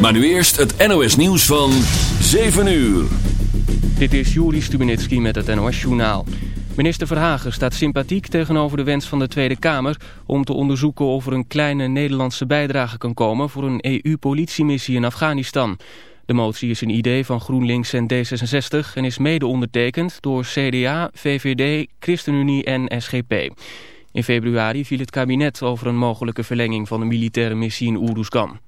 Maar nu eerst het NOS nieuws van 7 uur. Dit is Juri Stubenitski met het NOS-journaal. Minister Verhagen staat sympathiek tegenover de wens van de Tweede Kamer... om te onderzoeken of er een kleine Nederlandse bijdrage kan komen... voor een EU-politiemissie in Afghanistan. De motie is een idee van GroenLinks en D66... en is mede ondertekend door CDA, VVD, ChristenUnie en SGP. In februari viel het kabinet over een mogelijke verlenging... van de militaire missie in Oeruzgan.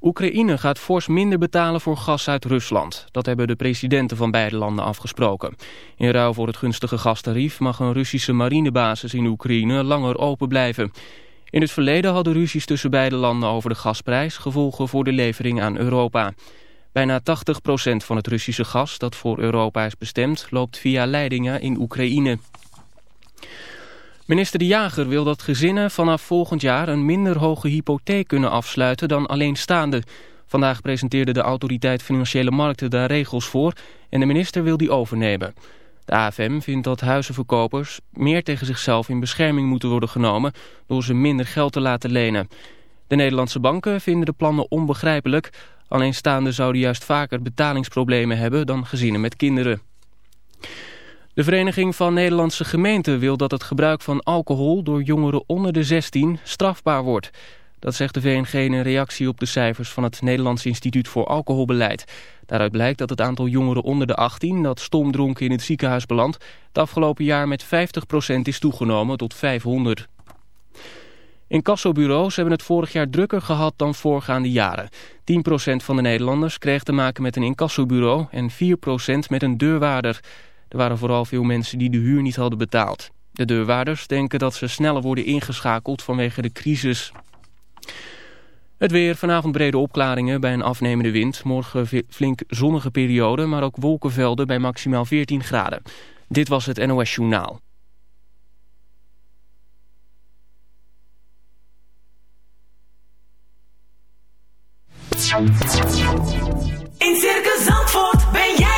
Oekraïne gaat fors minder betalen voor gas uit Rusland. Dat hebben de presidenten van beide landen afgesproken. In ruil voor het gunstige gastarief mag een Russische marinebasis in Oekraïne langer open blijven. In het verleden hadden ruzies tussen beide landen over de gasprijs gevolgen voor de levering aan Europa. Bijna 80% van het Russische gas dat voor Europa is bestemd loopt via leidingen in Oekraïne. Minister De Jager wil dat gezinnen vanaf volgend jaar een minder hoge hypotheek kunnen afsluiten dan alleenstaande. Vandaag presenteerde de autoriteit Financiële Markten daar regels voor en de minister wil die overnemen. De AFM vindt dat huizenverkopers meer tegen zichzelf in bescherming moeten worden genomen door ze minder geld te laten lenen. De Nederlandse banken vinden de plannen onbegrijpelijk. Alleenstaanden zouden juist vaker betalingsproblemen hebben dan gezinnen met kinderen. De Vereniging van Nederlandse Gemeenten wil dat het gebruik van alcohol door jongeren onder de 16 strafbaar wordt. Dat zegt de VNG in een reactie op de cijfers van het Nederlands Instituut voor Alcoholbeleid. Daaruit blijkt dat het aantal jongeren onder de 18 dat stomdronken in het ziekenhuis belandt... het afgelopen jaar met 50% is toegenomen tot 500. Incassobureaus hebben het vorig jaar drukker gehad dan voorgaande jaren. 10% van de Nederlanders kreeg te maken met een incassobureau en 4% met een deurwaarder... Er waren vooral veel mensen die de huur niet hadden betaald. De deurwaarders denken dat ze sneller worden ingeschakeld vanwege de crisis. Het weer, vanavond brede opklaringen bij een afnemende wind. Morgen flink zonnige periode, maar ook wolkenvelden bij maximaal 14 graden. Dit was het NOS Journaal. In Circus Zandvoort ben jij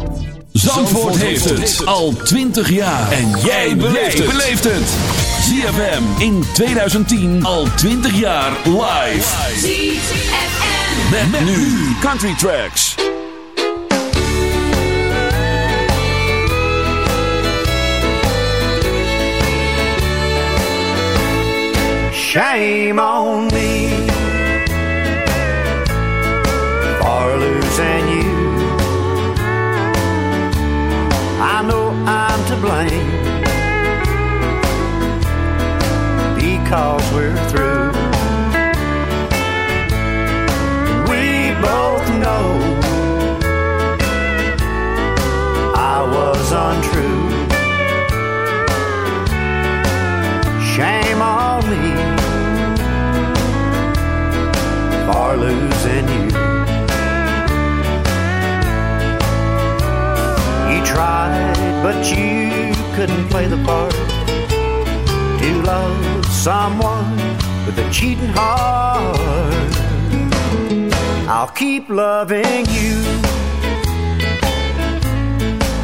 Zandvoort heeft het al 20 jaar. En jij beleeft het. ZFM in 2010 al 20 jaar live. ZFM. Met, nu Country Tracks. Shame on because we're through. We both know I was untrue. Shame on me for losing you. You tried, but you couldn't play the part to love someone with a cheating heart. I'll keep loving you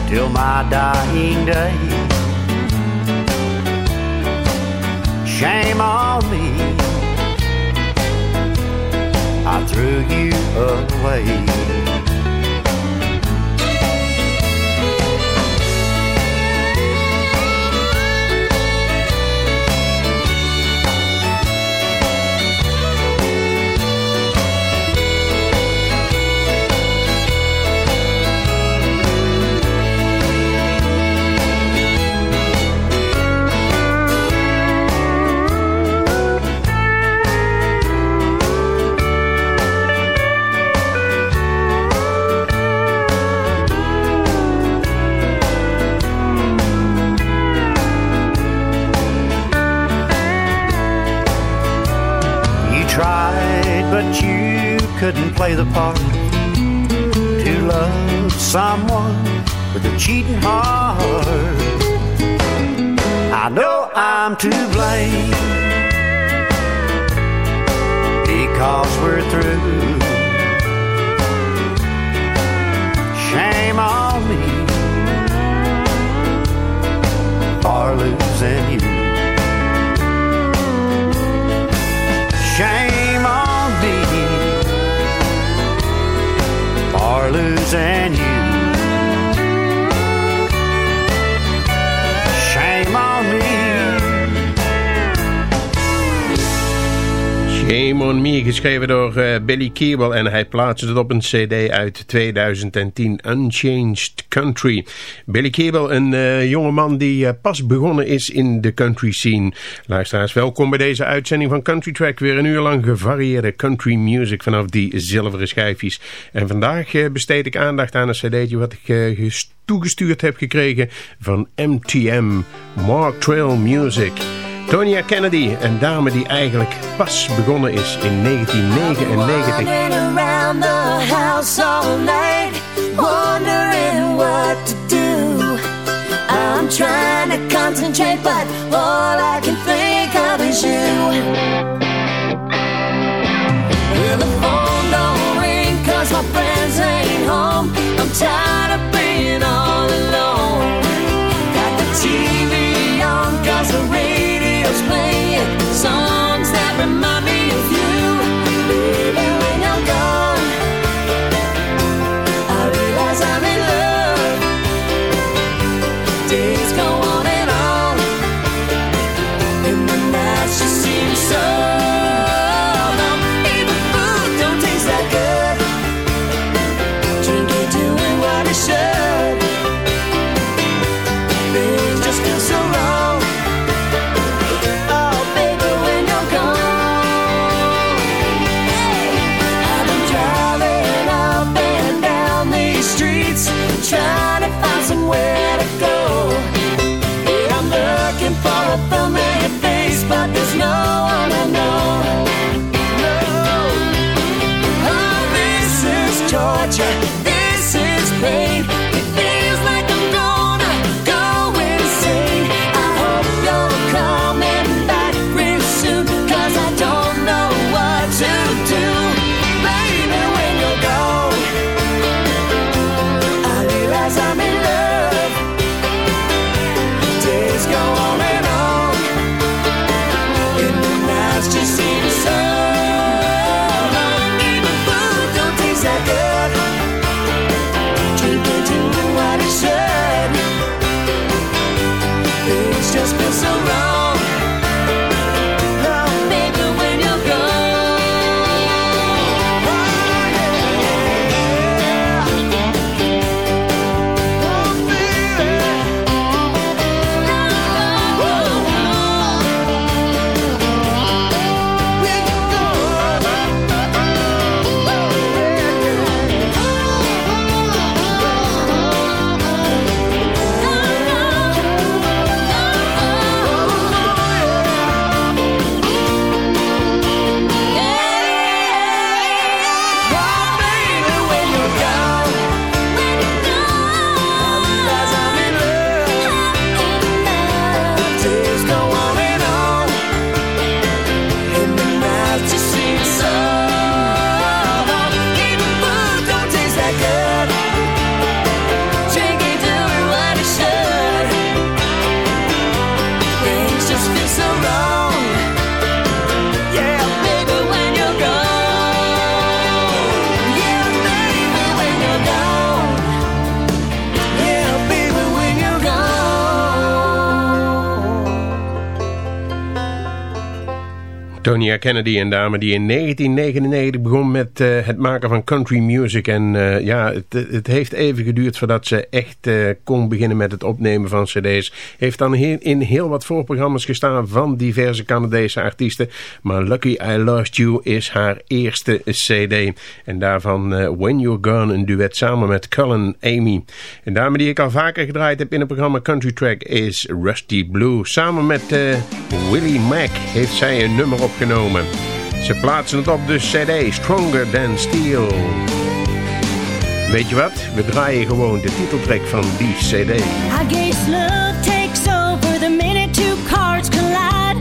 till my dying day. Shame on me. I threw you away. Play the part to love someone with a cheating heart. I know I'm to blame because we're through. Shame on me for losing you. For losing you. Shame on Me, geschreven door eh, Billy Keeble en hij plaatste het op een cd uit 2010, Unchanged Country. Billy Keeble, een uh, jongeman die uh, pas begonnen is in de country scene. Luisteraars, welkom bij deze uitzending van Country Track. Weer een uur lang gevarieerde country music vanaf die zilveren schijfjes. En vandaag besteed ik aandacht aan een cd'tje wat ik toegestuurd heb gekregen van MTM, Mark Trail Music. Tonya Kennedy, een dame die eigenlijk pas begonnen is in 1999. Running around the house all night, wondering what to do. I'm trying to concentrate, but all I can think of is you. Well, the phone don't ring 'cause my friends ain't home. I'm tired of being all alone. Playing This Tonya Kennedy, een dame die in 1999 begon met eh, het maken van country music. En eh, ja, het, het heeft even geduurd voordat ze echt eh, kon beginnen met het opnemen van cd's. Heeft dan heel, in heel wat voorprogramma's gestaan van diverse Canadese artiesten. Maar Lucky I Lost You is haar eerste cd. En daarvan When You're Gone, een duet samen met Cullen Amy. Een dame die ik al vaker gedraaid heb in het programma Country Track is Rusty Blue. Samen met Willie Mack heeft zij een nummer opgenomen. Ze plaatsen het op de cd Stronger Than Steel. Weet je wat? We draaien gewoon de titeltrack van die cd. I guess love takes over the minute two cards collide.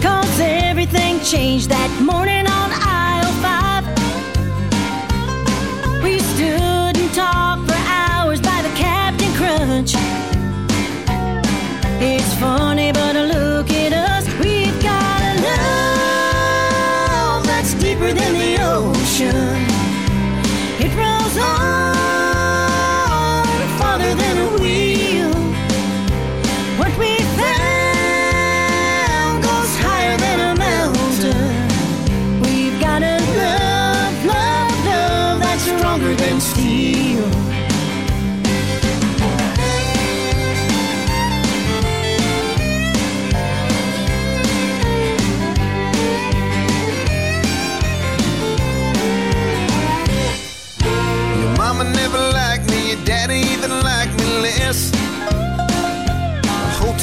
Cause everything changed that morning on aisle five. We stood and talked for hours by the Captain Crunch. It's funny, but look at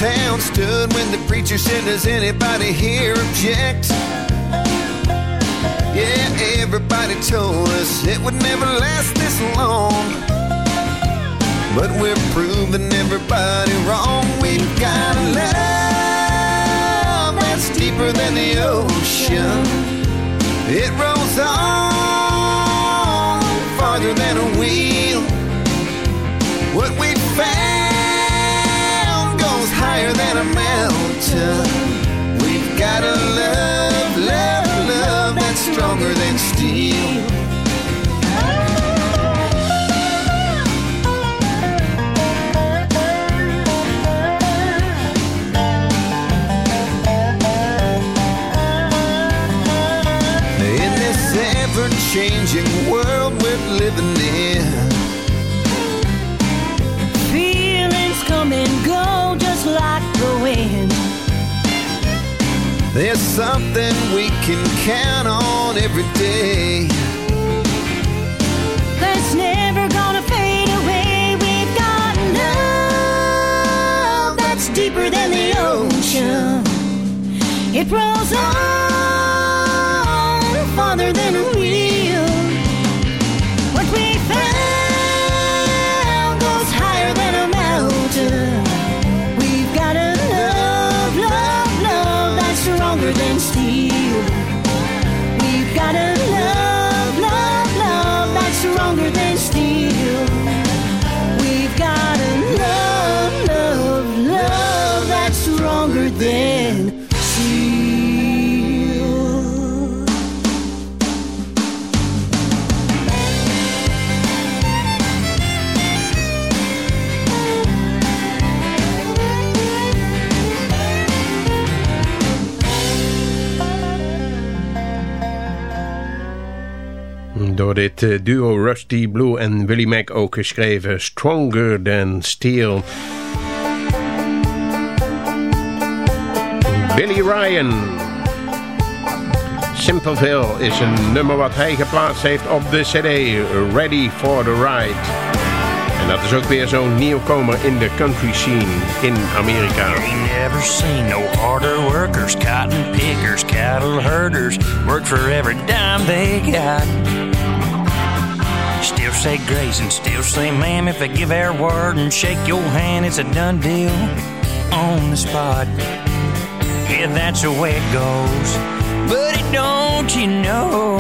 town stood when the preacher said, Does anybody here object? Yeah, everybody told us it would never last this long. But we're proving everybody wrong. We've got a love that's deeper than the ocean. It rolls on farther than a wheel. Mountain. We've got a love, love, love that's stronger than steel. In this ever changing world we're living in. There's something we can count on every day. That's never gonna fade away. We've got love that's deeper than the ocean. It rolls on Dit eh, duo Rusty Blue en Willie Mac ook geschreven Stronger Than Steel. Billy Ryan. Simpleville is een nummer wat hij geplaatst heeft op de cd Ready for the Ride. En dat is ook weer zo'n nieuwkomer in de country scene in Amerika. Ain't never seen no harder workers, cotton pickers, cattle herders, work for every dime they got. Still say grace and still say ma'am if they give their word and shake your hand, it's a done deal on the spot. Yeah, that's the way it goes. But it don't you know?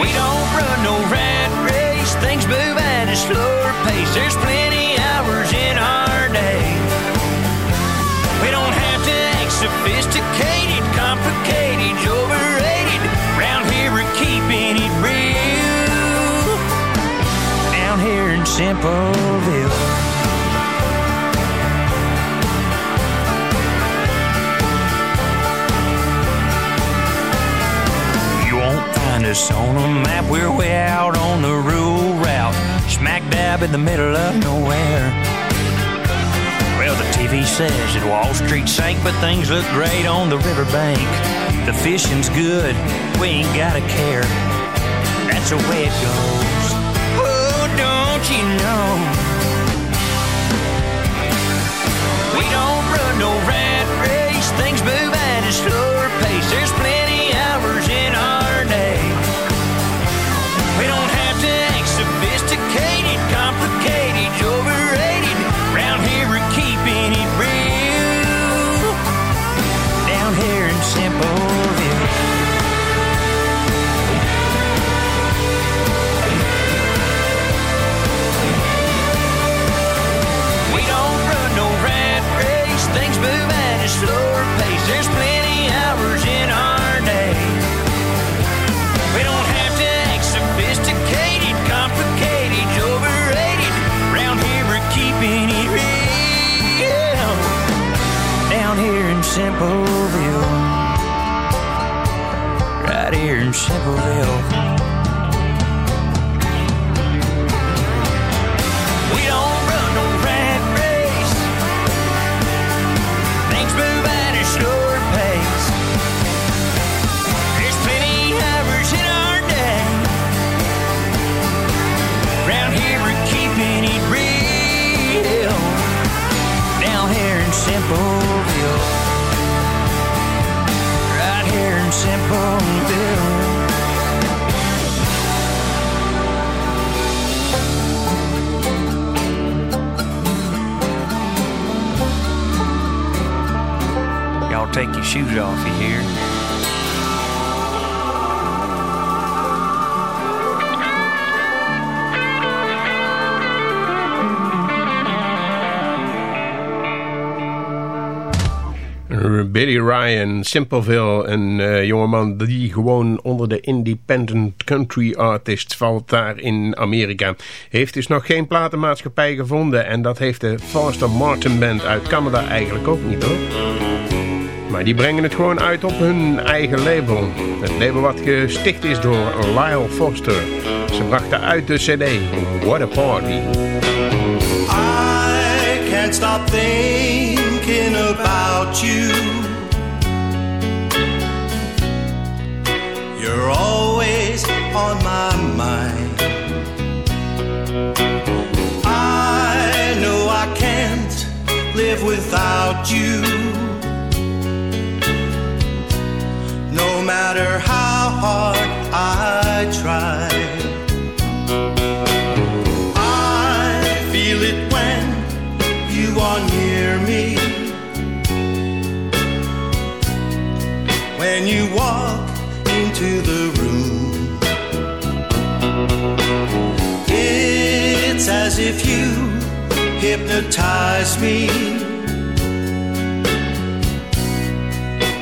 We don't run no rat race. Things move at a slower pace. There's plenty hours in our day. We don't have to act sophisticated, Simpleville. You won't find us on a map. We're way out on the rural route, smack dab in the middle of nowhere. Well, the TV says that Wall Street sank, but things look great on the riverbank. The fishing's good, we ain't gotta care. That's the way it goes. You know? We don't run no rat race. things move Simpleville, een eh, jongeman die gewoon onder de independent country artist valt daar in Amerika. Heeft dus nog geen platenmaatschappij gevonden en dat heeft de Foster Martin Band uit Canada eigenlijk ook niet hoor. Maar die brengen het gewoon uit op hun eigen label. Het label wat gesticht is door Lyle Foster. Ze brachten uit de cd What a Party. I can't stop thinking about you. You're always on my mind. I know I can't live without you. No matter how hard I try. If you hypnotize me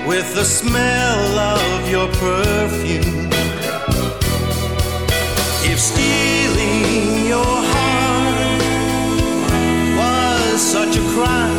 with the smell of your perfume. If stealing your heart was such a crime,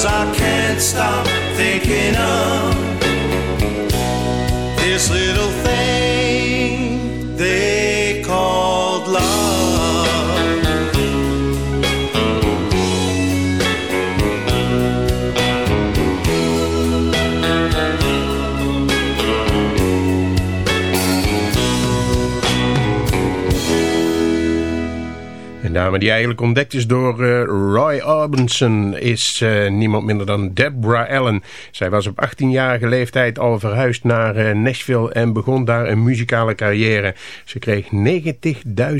Cause I can't stop thinking of dame die eigenlijk ontdekt is door eh, Roy Orbison is eh, niemand minder dan Deborah Allen. Zij was op 18-jarige leeftijd al verhuisd naar eh, Nashville en begon daar een muzikale carrière. Ze kreeg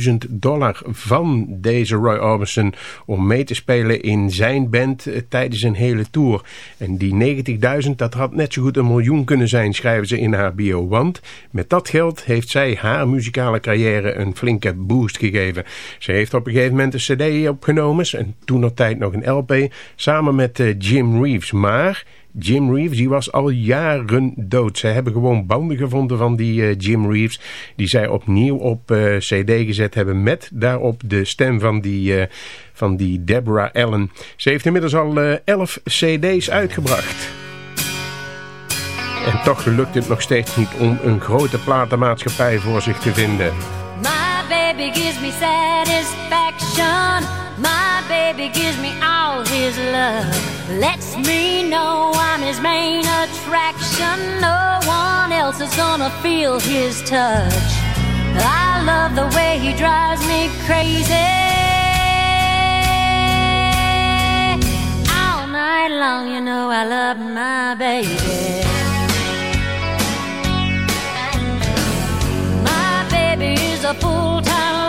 90.000 dollar van deze Roy Orbison om mee te spelen in zijn band tijdens een hele tour. En die 90.000 dat had net zo goed een miljoen kunnen zijn, schrijven ze in haar bio. Want met dat geld heeft zij haar muzikale carrière een flinke boost gegeven. Ze heeft op een gegeven moment een cd opgenomen en toen nog tijd nog een LP samen met eh, Jim Reeves. Maar Jim Reeves die was al jaren dood. Ze hebben gewoon banden gevonden van die eh, Jim Reeves die zij opnieuw op eh, cd gezet hebben met daarop de stem van die, van die Deborah Allen. Ze heeft inmiddels al 11 cd's uitgebracht. En toch lukt het nog steeds niet om een grote platenmaatschappij voor zich te vinden. Baby gives me satisfaction. My baby gives me all his love. Lets me know I'm his main attraction. No one else is gonna feel his touch. I love the way he drives me crazy. All night long, you know I love my baby. A full-time lover.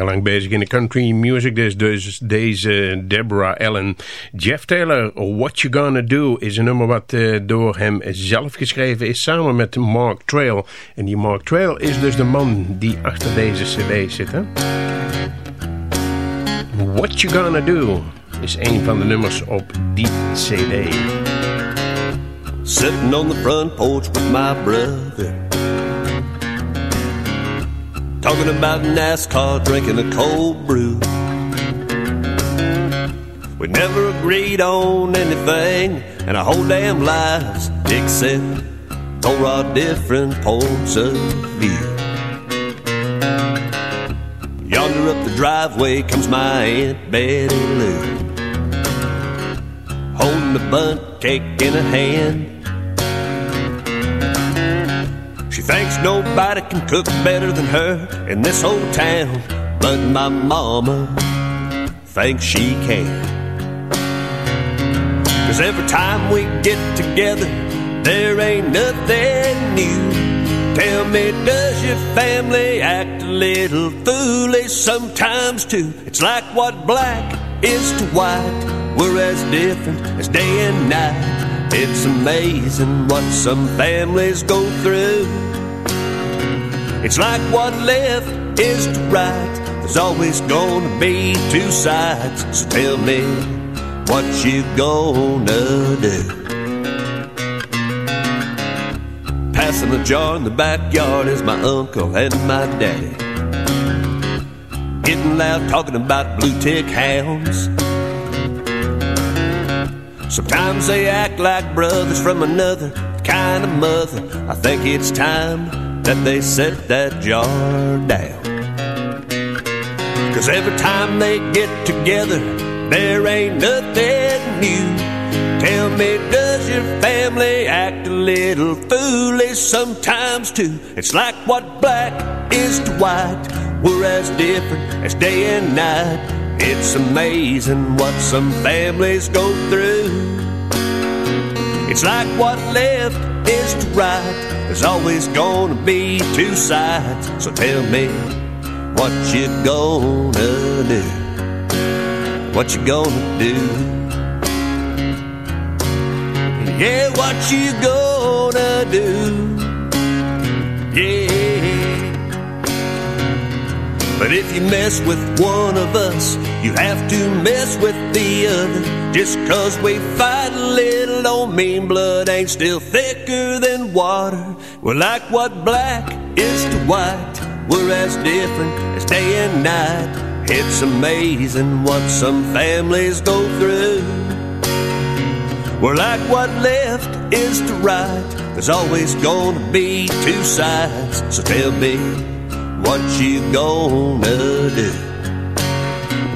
Jarenlang bezig in de country music, dus, dus deze Deborah Allen. Jeff Taylor, What You Gonna Do, is een nummer wat eh, door hem zelf geschreven is, samen met Mark Trail. En die Mark Trail is dus de man die achter deze cd zit. What You Gonna Do is een van de nummers op die cd. Sitting on the front porch with my brother. Talking about NASCAR, drinking a cold brew. We never agreed on anything in our whole damn lives except for our different points of view. Yonder up the driveway comes my Aunt Betty Lou, holding a bunt cake in a hand. She thinks nobody can cook better than her in this whole town, but my mama thinks she can. Cause every time we get together, there ain't nothing new. Tell me, does your family act a little foolish sometimes too? It's like what black is to white. We're as different as day and night. It's amazing what some families go through. It's like what left is to right. There's always gonna be two sides. So tell me what you gonna do. Passing the jar in the backyard is my uncle and my daddy. Getting loud talking about blue tick hounds. Sometimes they act like brothers from another kind of mother. I think it's time that they set that jar down. Cause every time they get together, there ain't nothing new. Tell me, does your family act a little foolish sometimes too? It's like what black is to white. We're as different as day and night. It's amazing what some families go through. It's like what left is to right. There's always gonna be two sides. So tell me what you gonna do. What you gonna do? Yeah, what you gonna do? But if you mess with one of us, you have to mess with the other. Just cause we fight a little don't mean blood ain't still thicker than water. We're like what black is to white. We're as different as day and night. It's amazing what some families go through. We're like what left is to right. There's always gonna be two sides. So tell me what you gonna do?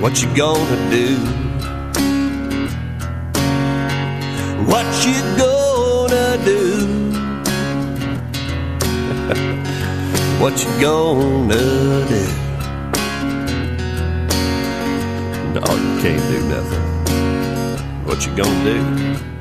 What you gonna do? What you gonna do? what you gonna do? No, you can't do nothing. What you gonna do?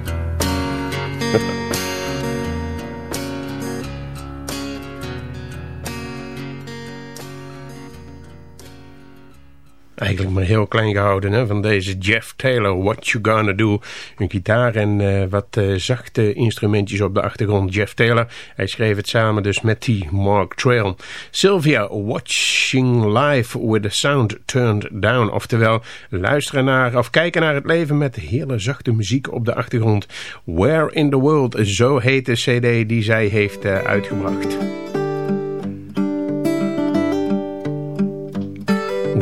Eigenlijk maar heel klein gehouden hè, van deze Jeff Taylor, What You Gonna Do. Een gitaar en eh, wat eh, zachte instrumentjes op de achtergrond. Jeff Taylor, hij schreef het samen dus met die Mark Trail. Sylvia, Watching Life with the Sound Turned Down. Oftewel, luisteren naar of kijken naar het leven met hele zachte muziek op de achtergrond. Where in the World, zo heet de cd die zij heeft uh, uitgebracht.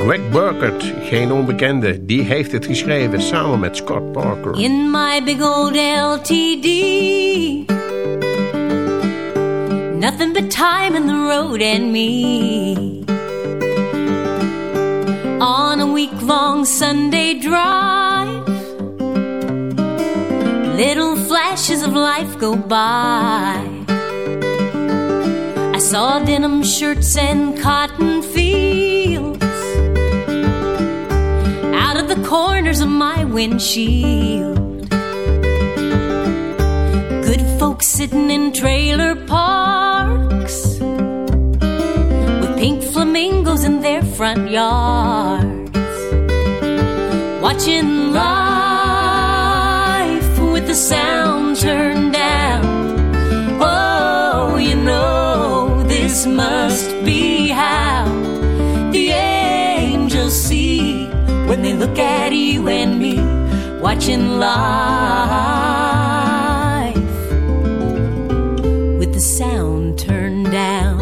Greg Burkert, geen onbekende, die heeft het geschreven samen met Scott Parker. In my big old LTD. Nothing but time in the road and me. On a week long Sunday drive. Little flashes of life go by. I saw denim shirts and cotton fields the corners of my windshield. Good folks sitting in trailer parks with pink flamingos in their front yards, watching life with the sound look at you and me watching life with the sound turned down.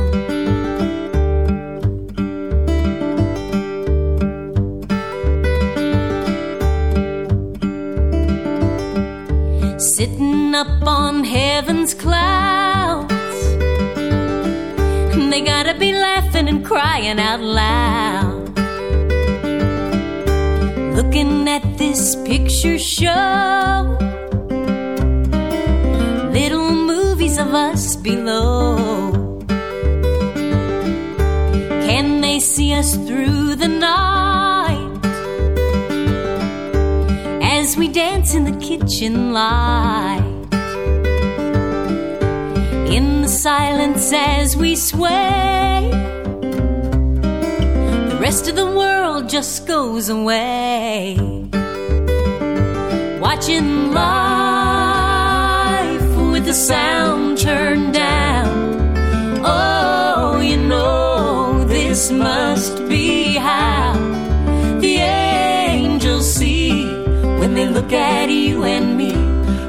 Sitting up on heaven's clouds, they gotta be laughing and crying out loud looking at this picture show. Little movies of us below. Can they see us through the night as we dance in the kitchen light? In the silence as we sway the rest of the world just goes away. Watching life with the sound turned down. Oh, you know this must be how the angels see when they look at you and me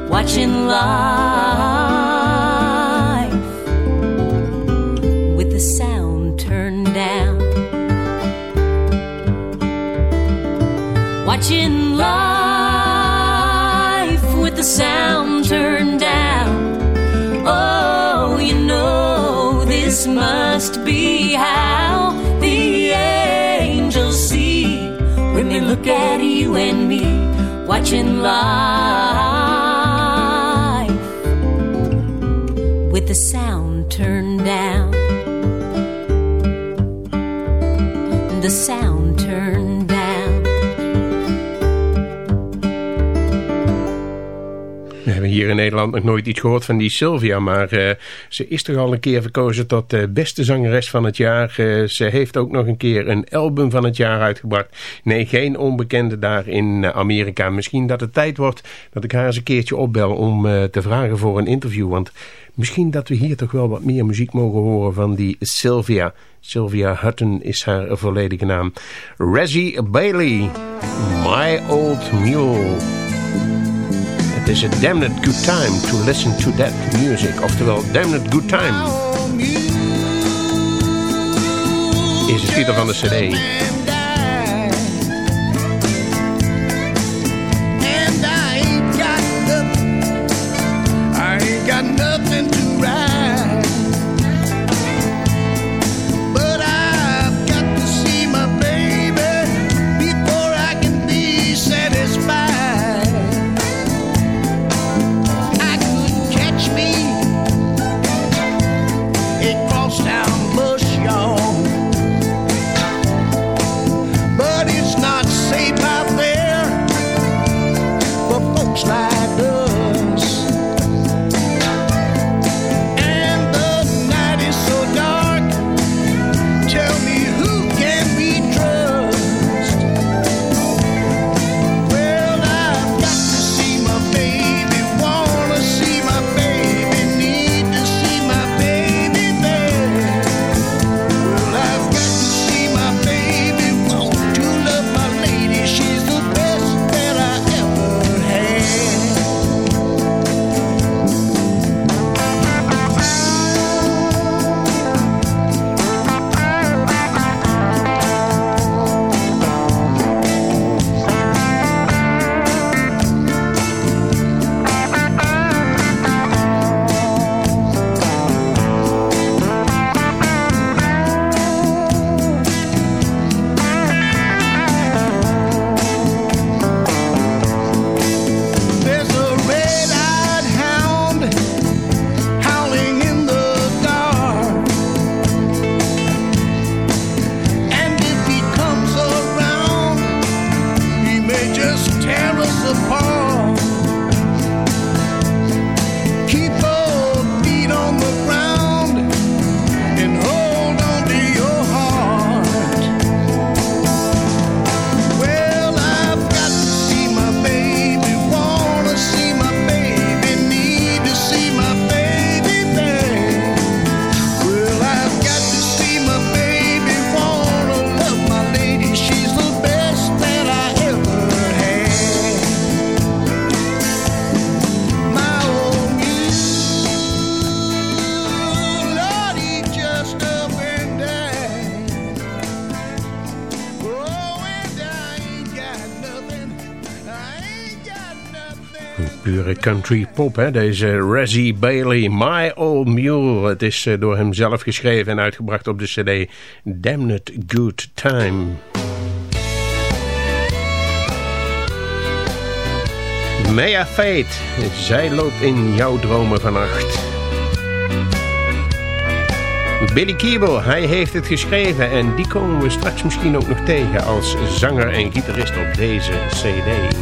watching life Watching life with the sound turned down. Oh, you know this must be how the angels see when they look at you and me watching life with the sound turned down. The sound hier in Nederland nog nooit iets gehoord van die Sylvia, maar eh, ze is toch al een keer verkozen tot de beste zangeres van het jaar. Eh, ze heeft ook nog een keer een album van het jaar uitgebracht. Nee, geen onbekende daar in eh, Amerika. Misschien dat het tijd wordt dat ik haar eens een keertje opbel om eh, te vragen voor een interview, want misschien dat we hier toch wel wat meer muziek mogen horen van die Sylvia. Sylvia Hutton is haar volledige naam. Reggie Bailey, My Old Mule. Het is a damn it good time to listen to that music. Oftewel, damn it good time. Is de titel van de cd. Country pop, hè? Deze Reggie Bailey, My Old Mule. Het is eh, door hem zelf geschreven en uitgebracht op de cd Damn It Good Time. Maya Fate, zij loopt in jouw dromen vannacht. Billy Keeble, hij heeft het geschreven en die komen we straks misschien ook nog tegen als zanger en gitarist op deze cd.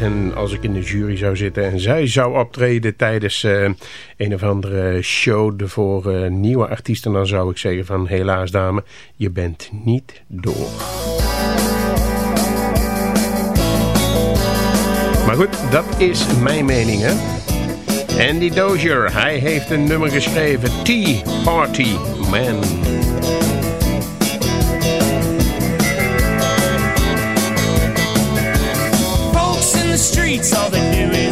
En als ik in de jury zou zitten en zij zou optreden tijdens eh, een of andere show voor eh, nieuwe artiesten, dan zou ik zeggen van helaas dame, je bent niet door. Maar goed, dat is mijn mening hè. Andy Dozier, hij heeft een nummer geschreven, Tea Party Man. streets, all they do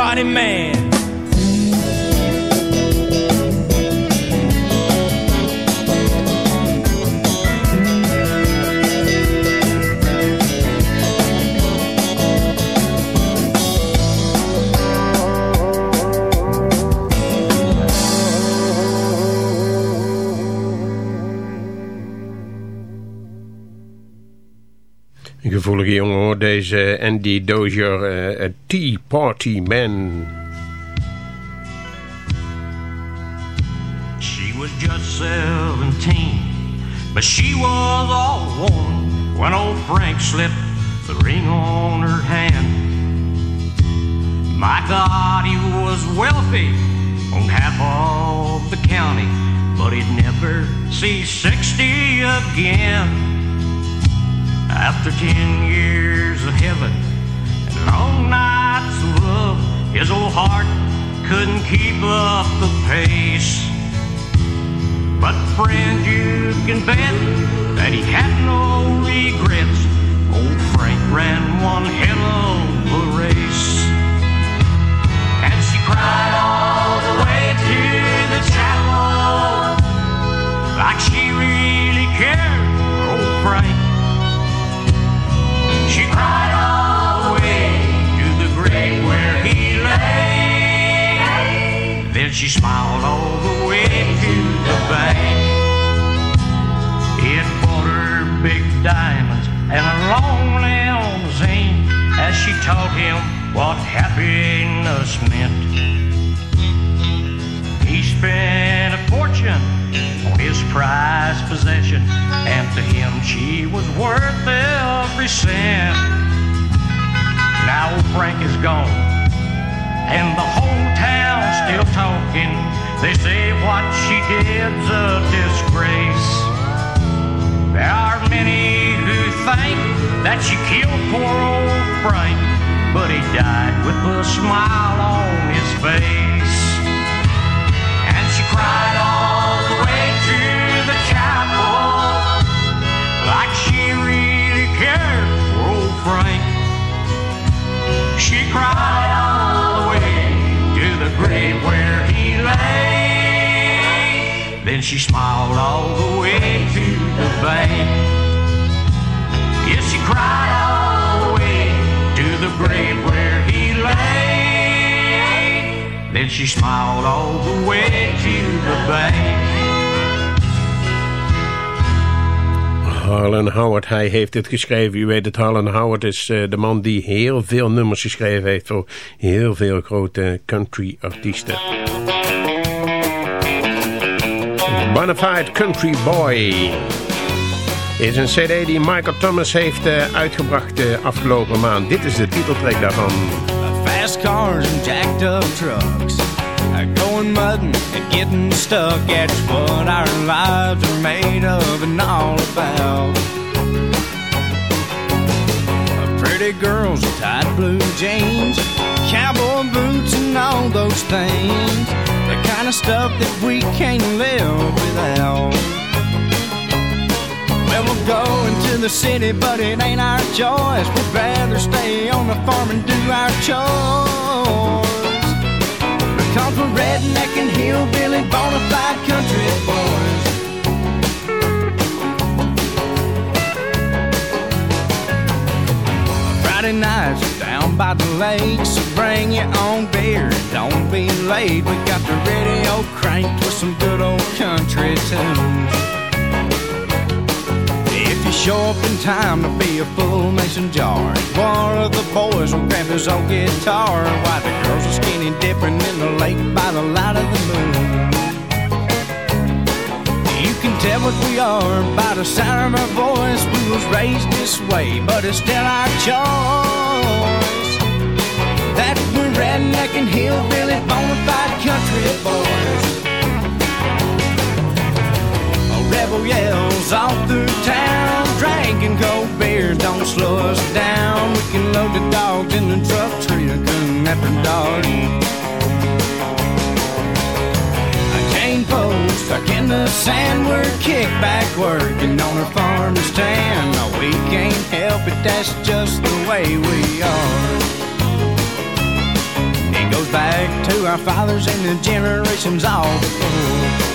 party man. Gevoelige jongen hoor, deze Andy Dozier, a Tea Party Man. She was just 17, but she was all one when old Frank slipped the ring on her hand. My God, he was wealthy on half of the county, but he'd never see 60 again. After 10 years of heaven and long nights of love, his old heart couldn't keep up the pace. But friend, you can bet that he had no regrets. Old Frank ran one hell of a race. And she cried all the way to the chapel like she really cared She cried all the way to the grave where he lay. Then she smiled all the way to the bank. It bought her big diamonds and a long limousine as she taught him what happiness meant. He spent on his prized possession, and to him she was worth every cent. Now Frank is gone, and the whole town's still talking. They say what she did's a disgrace. There are many who think that she killed poor old Frank, but he died with a smile on his face. And she cried She cried all the way to the grave where he lay. Then she smiled all the way to the bank. Yes, she cried all the way to the grave where he lay. Then she smiled all the way to the bank. Harlan Howard, hij heeft dit geschreven. U weet het, Harlan Howard is eh, de man die heel veel nummers geschreven heeft voor heel veel grote country artiesten. Bonafide Country Boy is een cd die Michael Thomas heeft eh, uitgebracht de afgelopen maand. Dit is de titeltrack daarvan. Fast cars and jacked up trucks. Going mudding and getting stuck. That's what our lives are made of and all about. Pretty girls tight blue jeans. Cowboy boots and all those things. The kind of stuff that we can't live without. Well, we're go to the city, but it ain't our choice. We'd rather stay on the farm and do our chores. Because we're redneck and hillbilly, bona fide country boys. Friday nights down by the lake, so bring your own beer don't be late. We got the radio cranked with some good old country tunes. Show up in time to be a full mason jar, one of the boys will grab his old guitar while the girls are skinny dipping in the lake by the light of the moon. You can tell what we are by the sound of our voice. We was raised this way, but it's still our choice. That we're redneck and hillbilly, bona fide country boys. A rebel yells all through town, drinking cold beer, don't slow us down. We can load the dogs in the truck, a gun after dark. Cane post stuck in the sand, we're kickback working on our farm to stand. No, we can't help it, that's just the way we are. It goes back to our fathers and the generations all before.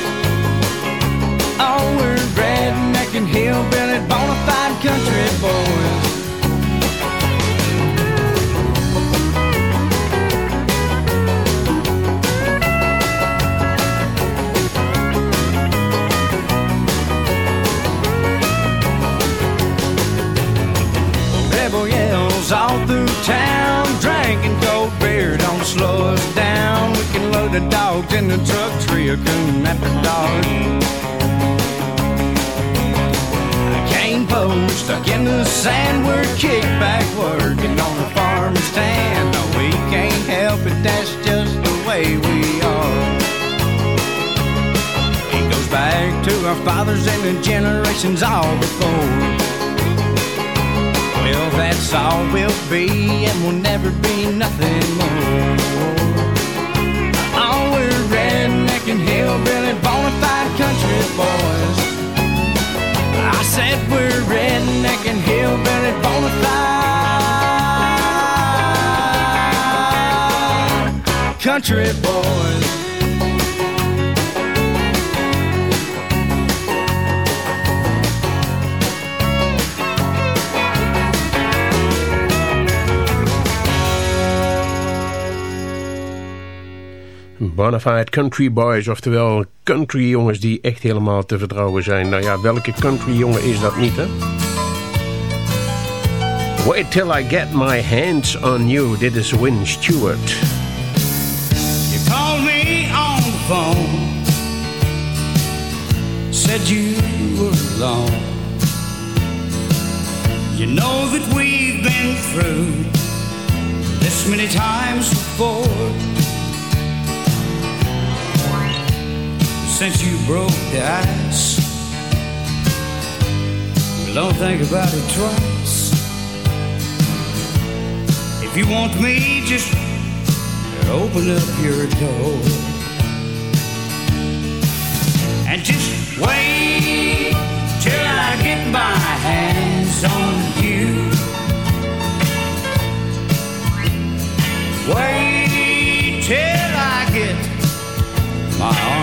Oh, we're redneck and hillbilly, bona fide country boys. Rebel yells all through town, drinking cold beer, don't slow us down. We can load the dogs in the truck, tree a coon after dark. Post stuck in the sand, we're kickback working on the farm stand. No, we can't help it, that's just the way we are. It goes back to our fathers and the generations all before. Well, that's all we'll be, and we'll never be nothing more. Said we're redneck and hillbilly, bona fide country boys. Bonafide Country Boys, oftewel country jongens die echt helemaal te vertrouwen zijn. Nou ja, welke country jongen is dat niet, hè? Wait till I get my hands on you. Dit is Win Stewart. You called me on the phone, said you were alone. You know that we've been through this many times before. Since you broke the ice, well, don't think about it twice. If you want me, just open up your door and just wait till I get my hands on you. Wait till I get my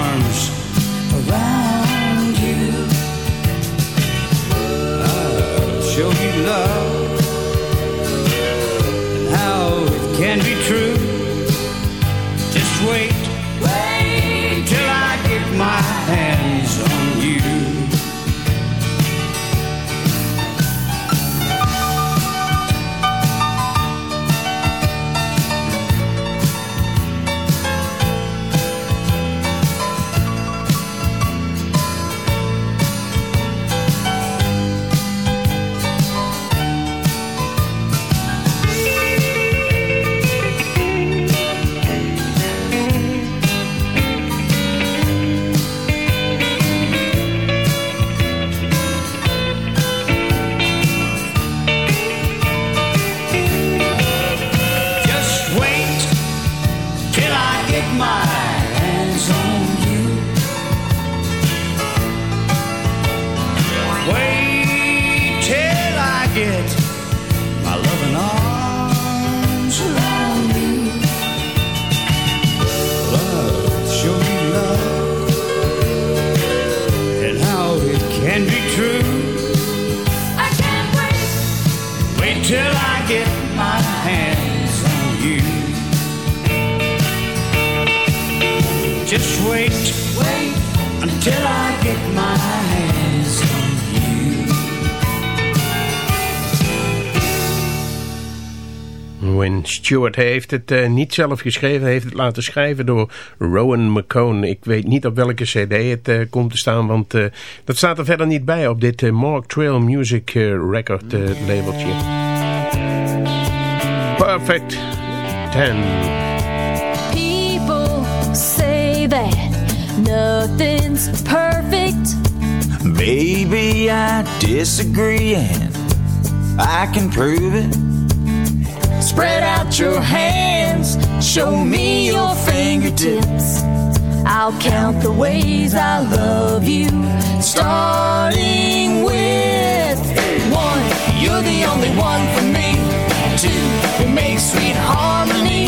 Stewart hij heeft het eh, niet zelf geschreven, hij heeft het laten schrijven door Rowan McCone. Ik weet niet op welke cd het eh, komt te staan, want eh, dat staat er verder niet bij op dit Mark Trail Music Record labeltje. Perfect 10. People say that nothing's perfect. Baby, I disagree, and I can prove it. Spread out your hands, show me your fingertips. I'll count the ways I love you, starting with one. You're the only one for me. Two, we make sweet harmony.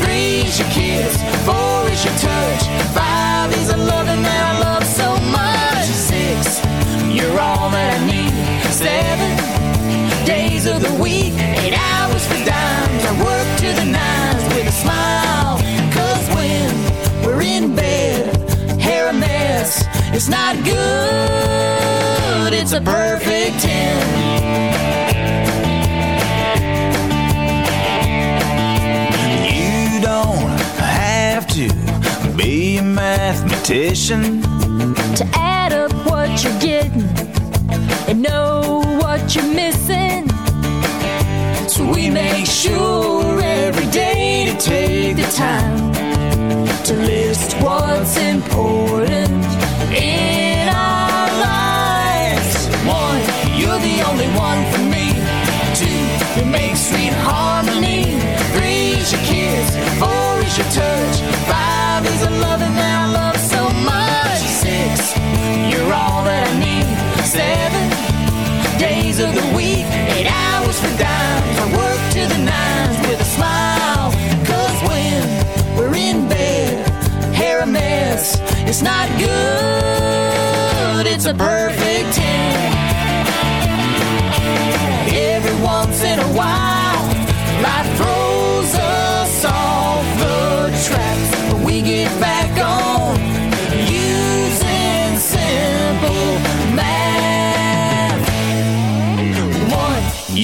Three is your kiss, four is your touch, five is a loving that I love so much. Six, you're all that I need. Seven days of the week, eight hours for dimes. I work to the nines with a smile. Cause when we're in bed, hair a mess, it's not good. It's a perfect 10. You don't have to be a mathematician to add up what you're getting and know what you're missing. We make sure every day to take the time to list what's important It's not good. It's a perfect ten. Every once in a while,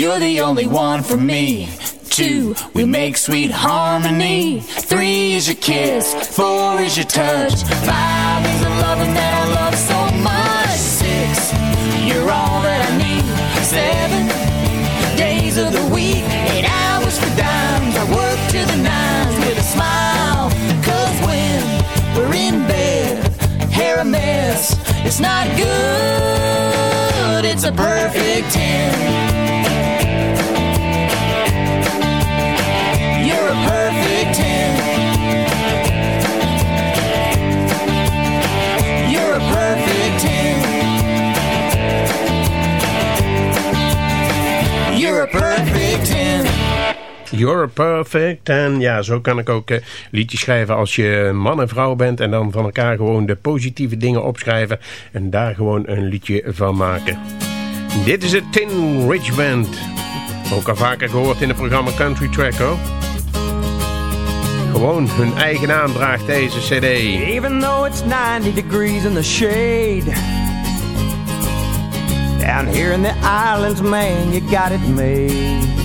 you're the only one for me. Two, we make sweet harmony. Three is your kiss. Four is your touch. Five is the loving that I love so much. Six, you're all that I need. Seven days of the week. Eight hours for dimes. I work to the nines with a smile. Cause when we're in bed, hair a mess. It's not good. It's a perfect ten. You're perfect. En ja, zo kan ik ook eh, liedjes schrijven als je man en vrouw bent. En dan van elkaar gewoon de positieve dingen opschrijven. En daar gewoon een liedje van maken. Dit is het Tin Ridge Band. Ook al vaker gehoord in het programma Country Track hoor. Gewoon hun eigen naam draagt deze cd. Even though it's 90 degrees in the shade. Down here in the islands, man, you got it made.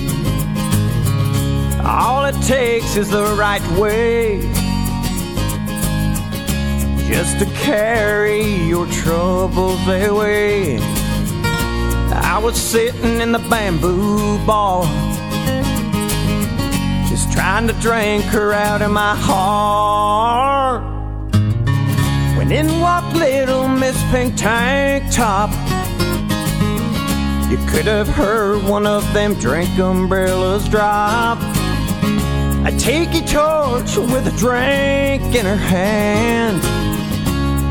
All it takes is the right way. Just to carry your troubles away. I was sitting in the bamboo bar. Just trying to drink her out of my heart. When in walked little Miss Pink Tank Top. You could have heard one of them drink umbrellas drop. A tiki torch with a drink in her hand.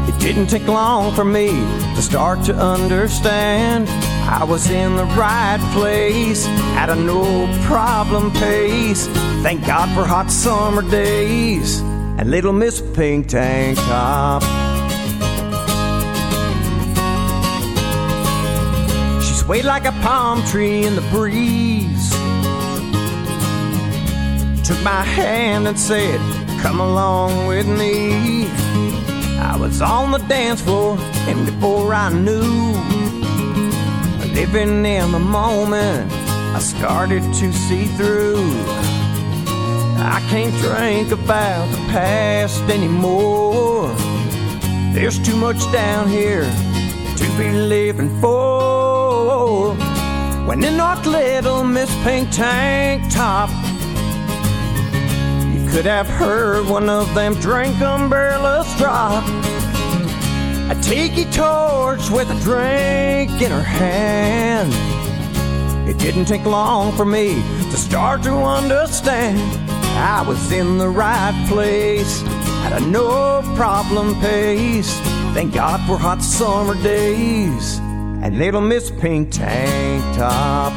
It didn't take long for me to start to understand. I was in the right place at a no problem pace. Thank God for hot summer days and little Miss Pink Tank Top. She swayed like a palm tree in the breeze. Took my hand and said, Come along with me. I was on the dance floor, and before I knew, living in the moment, I started to see through. I can't drink about the past anymore. There's too much down here to be living for. When in walked little Miss Pink Tank Top, could have heard one of them drink umbrellas drop. A tiki torch with a drink in her hand. It didn't take long for me to start to understand. I was in the right place at a no problem pace. Thank God for hot summer days and little Miss Pink Tank Top.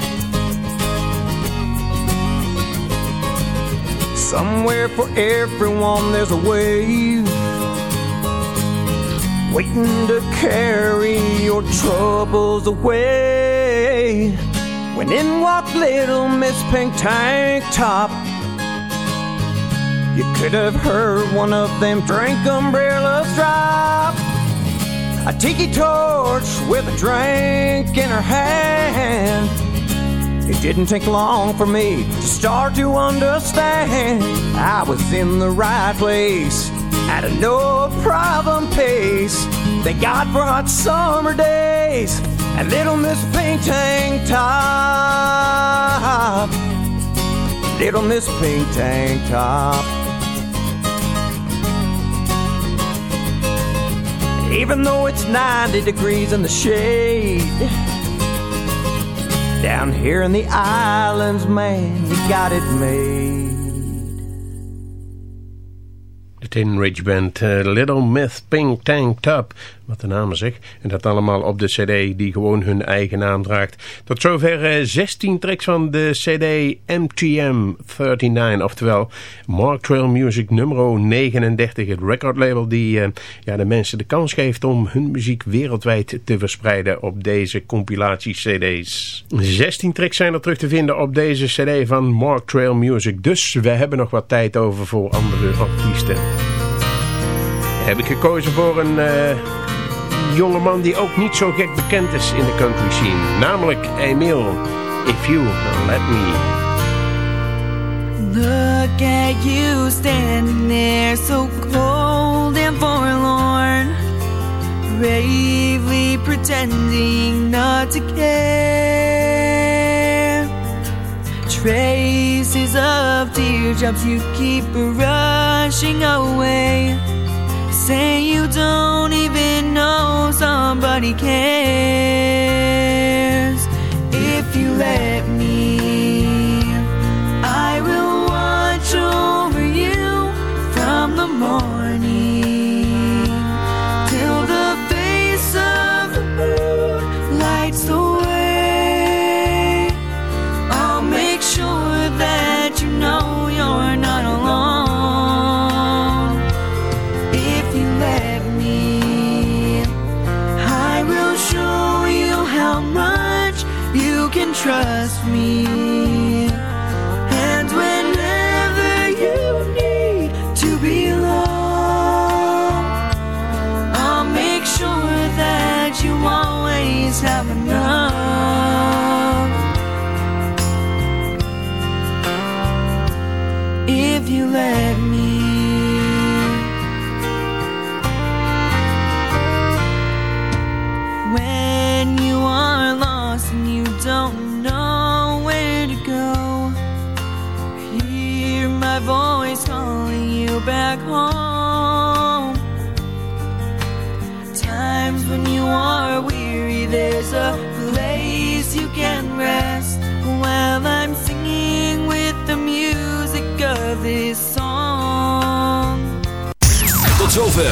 Somewhere for everyone there's a wave waiting to carry your troubles away. When in walked little Miss Pink Tank Top, you could have heard one of them drink umbrellas drop. a tiki torch with a drink in her hand. It didn't take long for me to start to understand I was in the right place at a no problem pace. Thank God for hot summer days and little Miss Pink Tank Top. Little Miss Pink Tank Top. Even though it's 90 degrees in the shade. Down here in the islands, man, we got it made. De Tin Ridge Band, eh, Little Miss Pink Tank Top, wat de naam zegt. En dat allemaal op de cd die gewoon hun eigen naam draagt. Tot zover eh, 16 tracks van de cd MTM 39, oftewel Mark Trail Music nummer 39. Het recordlabel die eh, ja, de mensen de kans geeft om hun muziek wereldwijd te verspreiden op deze compilatie cd's. 16 tracks zijn er terug te vinden op deze cd van Mark Trail Music. Dus we hebben nog wat tijd over voor andere artiesten heb ik gekozen voor een uh, jongeman die ook niet zo gek bekend is in de country scene. Namelijk Emil, If You Let Me. Look at you standing there so cold and forlorn Bravely pretending not to care Traces of teardrops you keep rushing away Say you don't even know somebody cares. If you let